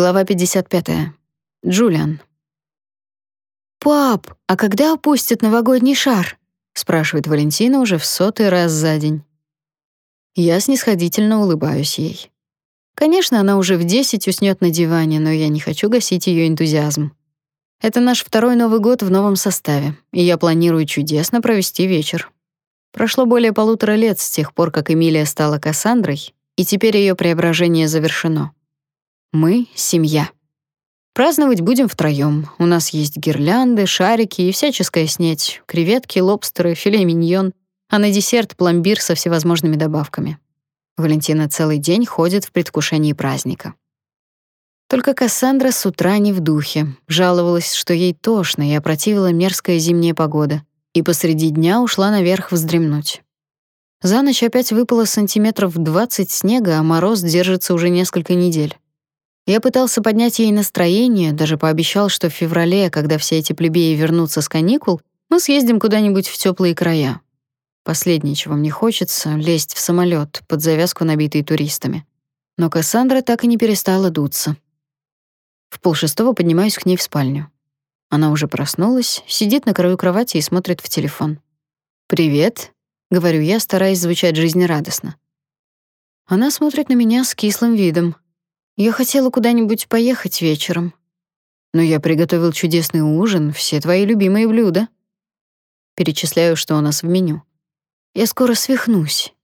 Глава 55. Джулиан. «Пап, а когда опустят новогодний шар?» — спрашивает Валентина уже в сотый раз за день. Я снисходительно улыбаюсь ей. Конечно, она уже в 10 уснёт на диване, но я не хочу гасить её энтузиазм. Это наш второй Новый год в новом составе, и я планирую чудесно провести вечер. Прошло более полутора лет с тех пор, как Эмилия стала Кассандрой, и теперь её преображение завершено. Мы — семья. Праздновать будем втроём. У нас есть гирлянды, шарики и всяческая снеть, креветки, лобстеры, филе миньон, а на десерт пломбир со всевозможными добавками. Валентина целый день ходит в предвкушении праздника. Только Кассандра с утра не в духе, жаловалась, что ей тошно и опротивила мерзкая зимняя погода, и посреди дня ушла наверх вздремнуть. За ночь опять выпало сантиметров 20 снега, а мороз держится уже несколько недель. Я пытался поднять ей настроение, даже пообещал, что в феврале, когда все эти плебеи вернутся с каникул, мы съездим куда-нибудь в теплые края. Последнее, чего мне хочется — лезть в самолет под завязку, набитый туристами. Но Кассандра так и не перестала дуться. В полшестого поднимаюсь к ней в спальню. Она уже проснулась, сидит на краю кровати и смотрит в телефон. «Привет», — говорю я, стараясь звучать жизнерадостно. Она смотрит на меня с кислым видом, я хотела куда-нибудь поехать вечером. Но я приготовил чудесный ужин, все твои любимые блюда. Перечисляю, что у нас в меню. Я скоро свихнусь.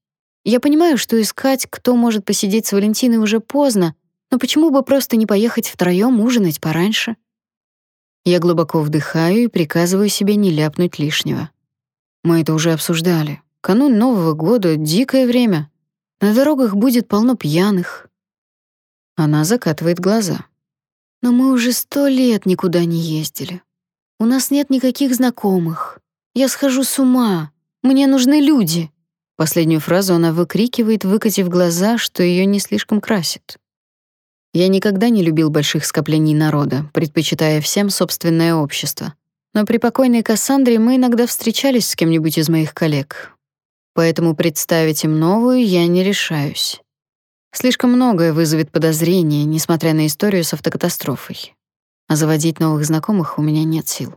Я понимаю, что искать, кто может посидеть с Валентиной, уже поздно, но почему бы просто не поехать втроём ужинать пораньше? Я глубоко вдыхаю и приказываю себе не ляпнуть лишнего. Мы это уже обсуждали. Канун Нового года — дикое время. На дорогах будет полно пьяных, она закатывает глаза. Но мы уже сто лет никуда не ездили. У нас нет никаких знакомых. Я схожу с ума. Мне нужны люди. Последнюю фразу она выкрикивает, выкатив глаза, что ее не слишком красит. Я никогда не любил больших скоплений народа, предпочитая всем собственное общество. Но при покойной Кассандре мы иногда встречались с кем-нибудь из моих коллег. Поэтому представить им новую я не решаюсь. Слишком многое вызовет подозрения, несмотря на историю с автокатастрофой. А заводить новых знакомых у меня нет сил.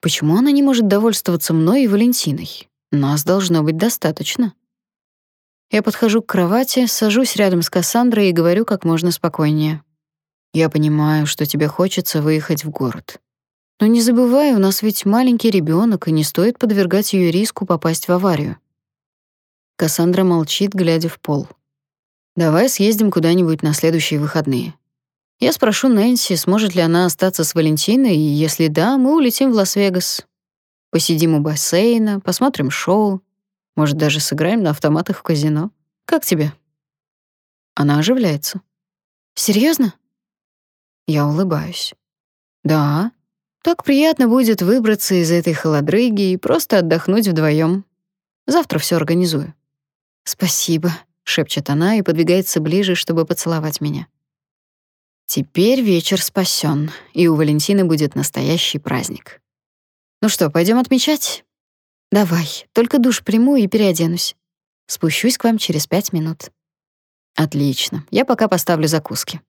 Почему она не может довольствоваться мной и Валентиной? Нас должно быть достаточно. Я подхожу к кровати, сажусь рядом с Кассандрой и говорю как можно спокойнее. Я понимаю, что тебе хочется выехать в город. Но не забывай, у нас ведь маленький ребенок, и не стоит подвергать ее риску попасть в аварию. Кассандра молчит, глядя в пол. Давай съездим куда-нибудь на следующие выходные. Я спрошу Нэнси, сможет ли она остаться с Валентиной, и если да, мы улетим в Лас-Вегас. Посидим у бассейна, посмотрим шоу, может, даже сыграем на автоматах в казино. Как тебе? Она оживляется. Серьезно? Я улыбаюсь. Да. Так приятно будет выбраться из этой холодрыги и просто отдохнуть вдвоем. Завтра все организую. Спасибо шепчет она и подвигается ближе, чтобы поцеловать меня. Теперь вечер спасен, и у Валентины будет настоящий праздник. Ну что, пойдем отмечать? Давай, только душ приму и переоденусь. Спущусь к вам через пять минут. Отлично. Я пока поставлю закуски.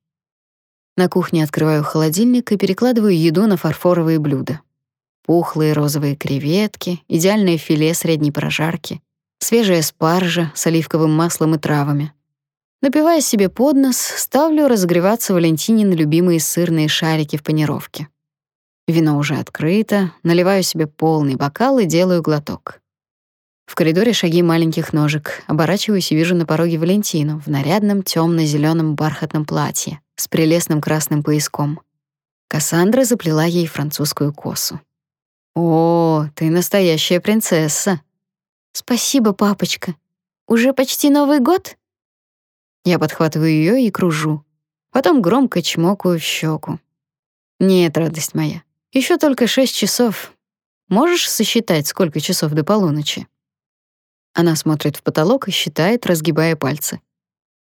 На кухне открываю холодильник и перекладываю еду на фарфоровые блюда. Пухлые розовые креветки, идеальное филе средней прожарки, свежая спаржа с оливковым маслом и травами. Напивая себе под нос, ставлю разогреваться Валентине на любимые сырные шарики в панировке. Вино уже открыто, наливаю себе полный бокал и делаю глоток. В коридоре шаги маленьких ножек. Оборачиваюсь и вижу на пороге Валентину в нарядном темно зеленом бархатном платье с прелестным красным пояском. Кассандра заплела ей французскую косу. «О, ты настоящая принцесса!» Спасибо, папочка. Уже почти Новый год? Я подхватываю ее и кружу. Потом громко чмокаю в щеку. Нет, радость моя. Еще только шесть часов. Можешь сосчитать, сколько часов до полуночи? Она смотрит в потолок и считает, разгибая пальцы.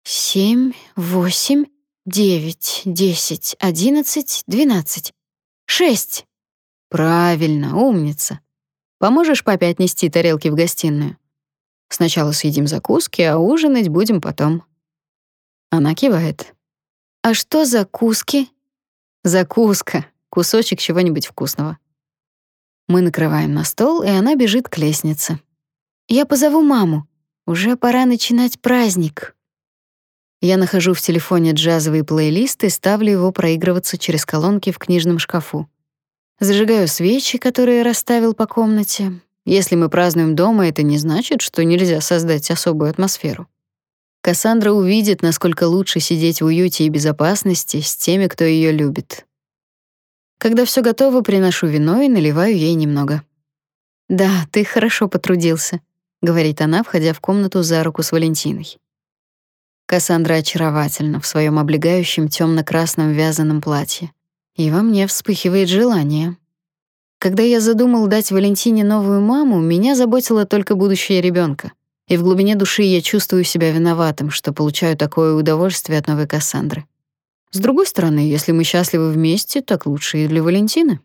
Семь, восемь, девять, десять, одиннадцать, двенадцать. Шесть. Правильно, умница. Поможешь папе отнести тарелки в гостиную? Сначала съедим закуски, а ужинать будем потом. Она кивает. А что закуски? Закуска. Кусочек чего-нибудь вкусного. Мы накрываем на стол, и она бежит к лестнице. Я позову маму. Уже пора начинать праздник. Я нахожу в телефоне джазовый плейлист и ставлю его проигрываться через колонки в книжном шкафу. Зажигаю свечи, которые расставил по комнате. Если мы празднуем дома, это не значит, что нельзя создать особую атмосферу. Кассандра увидит, насколько лучше сидеть в уюте и безопасности с теми, кто ее любит. Когда все готово, приношу вино и наливаю ей немного. «Да, ты хорошо потрудился», — говорит она, входя в комнату за руку с Валентиной. Кассандра очаровательна в своем облегающем темно красном вязаном платье, и во мне вспыхивает желание. Когда я задумал дать Валентине новую маму, меня заботило только будущее ребенка, и в глубине души я чувствую себя виноватым, что получаю такое удовольствие от новой Кассандры. С другой стороны, если мы счастливы вместе, так лучше и для Валентины.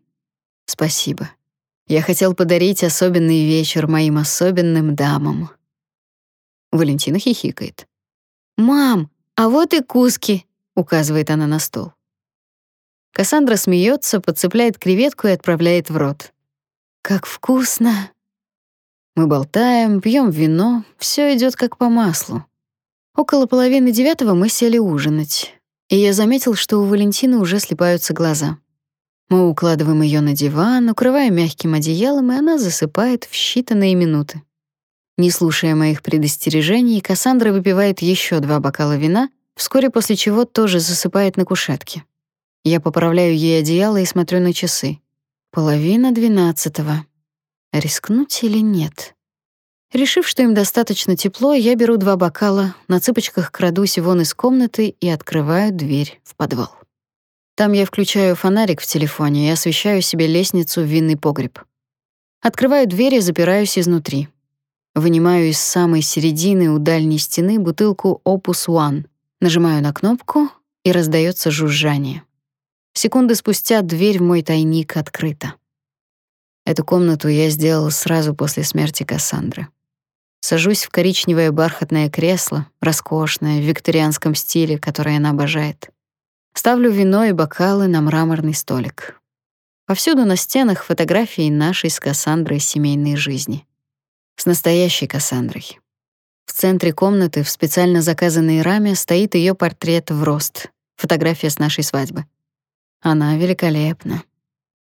Спасибо. Я хотел подарить особенный вечер моим особенным дамам. Валентина хихикает. «Мам, а вот и куски», — указывает она на стол. Кассандра смеется, подцепляет креветку и отправляет в рот. «Как вкусно!» Мы болтаем, пьем вино, все идет как по маслу. Около половины девятого мы сели ужинать, и я заметил, что у Валентины уже слепаются глаза. Мы укладываем ее на диван, укрываем мягким одеялом, и она засыпает в считанные минуты. Не слушая моих предостережений, Кассандра выпивает еще два бокала вина, вскоре после чего тоже засыпает на кушетке. Я поправляю ей одеяло и смотрю на часы. Половина двенадцатого. Рискнуть или нет? Решив, что им достаточно тепло, я беру два бокала, на цыпочках крадусь вон из комнаты и открываю дверь в подвал. Там я включаю фонарик в телефоне и освещаю себе лестницу в винный погреб. Открываю дверь и запираюсь изнутри. Вынимаю из самой середины у дальней стены бутылку Opus One, нажимаю на кнопку, и раздается жужжание. Секунды спустя дверь в мой тайник открыта. Эту комнату я сделал сразу после смерти Кассандры. Сажусь в коричневое бархатное кресло, роскошное, в викторианском стиле, которое она обожает. Ставлю вино и бокалы на мраморный столик. Повсюду на стенах фотографии нашей с Кассандрой семейной жизни с настоящей Кассандрой. В центре комнаты в специально заказанной раме стоит ее портрет в рост, фотография с нашей свадьбы. Она великолепна.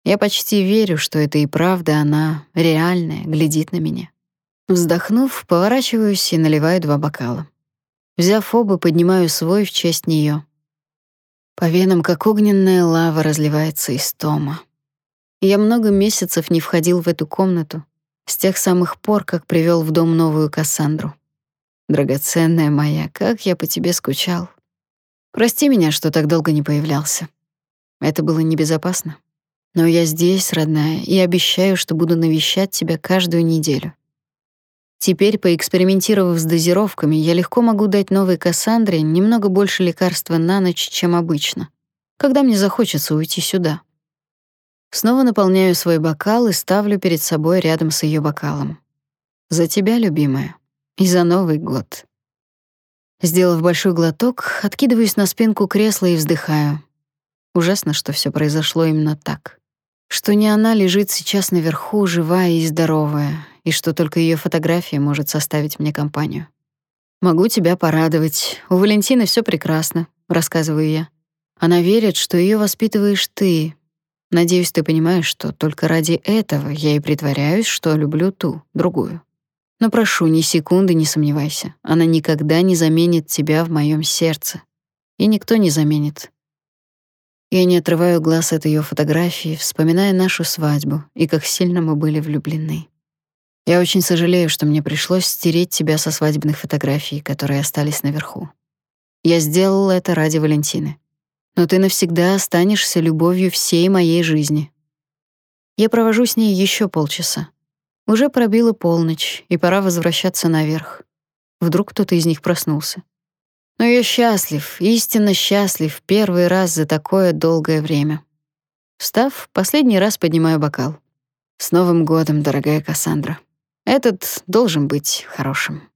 Я почти верю, что это и правда она, реальная, глядит на меня. Вздохнув, поворачиваюсь и наливаю два бокала. Взяв оба, поднимаю свой в честь нее. По венам, как огненная лава, разливается истома. Я много месяцев не входил в эту комнату, с тех самых пор, как привел в дом новую Кассандру. Драгоценная моя, как я по тебе скучал. Прости меня, что так долго не появлялся. Это было небезопасно. Но я здесь, родная, и обещаю, что буду навещать тебя каждую неделю. Теперь, поэкспериментировав с дозировками, я легко могу дать новой Кассандре немного больше лекарства на ночь, чем обычно, когда мне захочется уйти сюда. Снова наполняю свой бокал и ставлю перед собой рядом с ее бокалом. За тебя, любимая, и за Новый год. Сделав большой глоток, откидываюсь на спинку кресла и вздыхаю. Ужасно, что все произошло именно так. Что не она лежит сейчас наверху, живая и здоровая, и что только ее фотография может составить мне компанию. Могу тебя порадовать. У Валентины все прекрасно, рассказываю я. Она верит, что ее воспитываешь ты, Надеюсь, ты понимаешь, что только ради этого я и притворяюсь, что люблю ту, другую. Но прошу, ни секунды не сомневайся. Она никогда не заменит тебя в моем сердце. И никто не заменит. Я не отрываю глаз от ее фотографии, вспоминая нашу свадьбу и как сильно мы были влюблены. Я очень сожалею, что мне пришлось стереть тебя со свадебных фотографий, которые остались наверху. Я сделал это ради Валентины но ты навсегда останешься любовью всей моей жизни. Я провожу с ней еще полчаса. Уже пробила полночь, и пора возвращаться наверх. Вдруг кто-то из них проснулся. Но я счастлив, истинно счастлив, первый раз за такое долгое время. Встав, последний раз поднимаю бокал. С Новым годом, дорогая Кассандра. Этот должен быть хорошим.